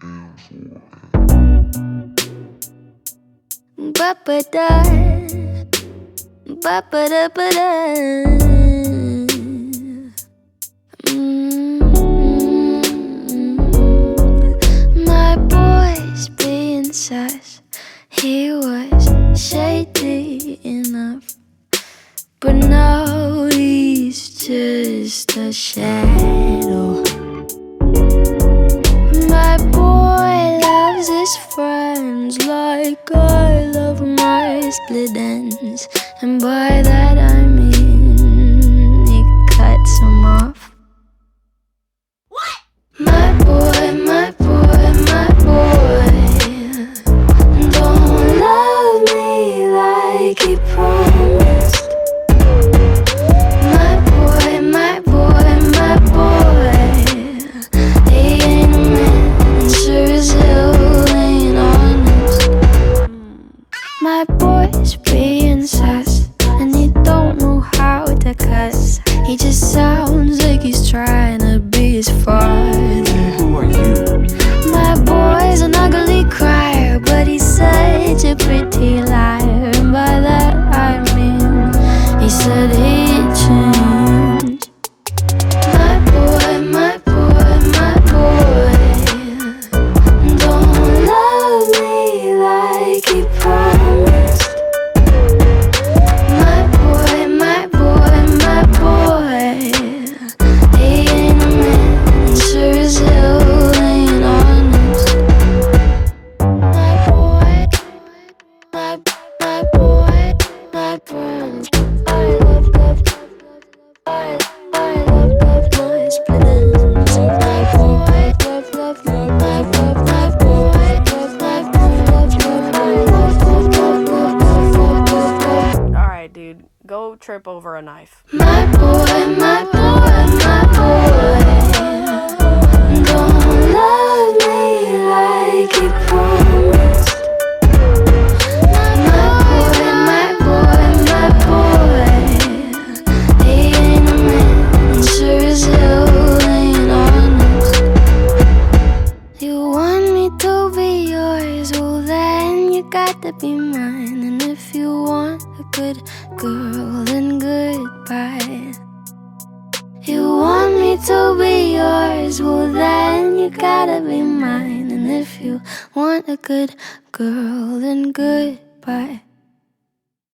Ba ba da, ba ba da ba da. My boy's being sus. He was shady enough, but now he's just a shadow. His friends? Like I love my split ends, and by that I My boy's being sus, and he don't know how to cuss. He just sounds like he's trying to be his father. Who are you? My boy's an ugly crier, but he's such a pretty liar. Trip over a knife. My boy, my boy, my boy, don't love me like he promised. My boy, my boy, my boy, he ain't a man, sure as hell ain't honest. You want me to be yours, well then you got to be mine. A good girl, then goodbye. You want me to be yours, well then you gotta be mine. And if you want a good girl, then goodbye.